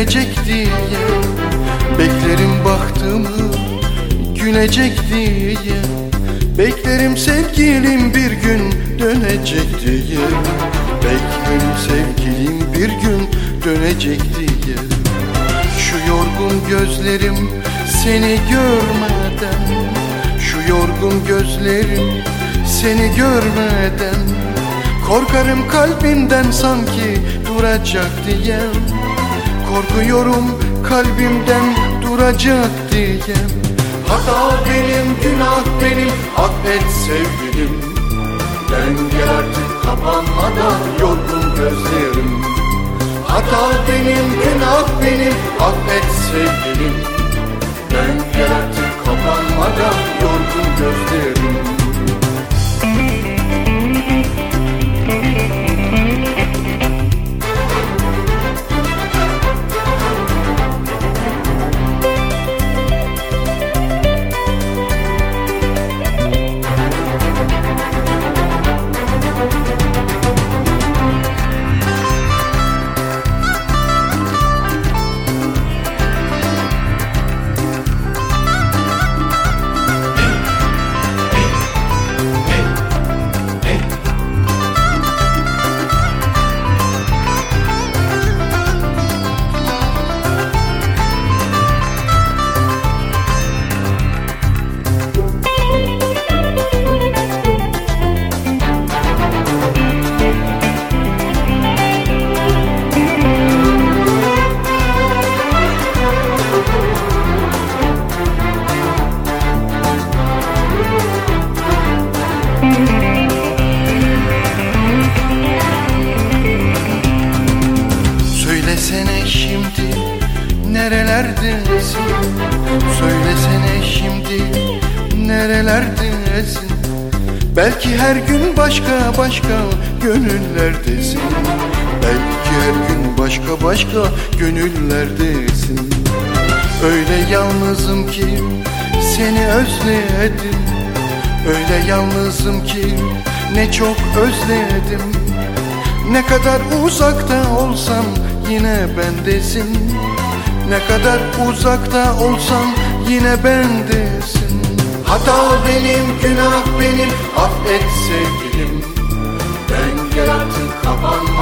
gelecek diye. Beklerim bahtımı gülecek diye. Beklerim sevgilim bir gün dönecek diye. Beklerim sevgilim bir gün dönecek diye. Şu yorgun gözlerim seni görmeden Şu yorgun gözlerim seni görmeden. Korkarım kalbimden sanki duracak diye Korkuyorum kalbimden duracak diye Hata benim, günah benim, affet sevgilim. Dengel artık kapanmadan yorgun gözlerim. Hata benim, günah benim, affet sevgilim. Dengel artık kapanmadan yorgun gözlerim nerelerdesin Belki her gün başka başka gönüllerdesin. Belki her gün başka başka gönüllerdesin. Öyle yalnızım ki seni özledim. Öyle yalnızım ki ne çok özledim. Ne kadar uzakta olsam yine bendesin. Ne kadar uzakta olsam yine bendesin Hata benim, günah benim, affet sevgilim. Dengel artık kapanmadan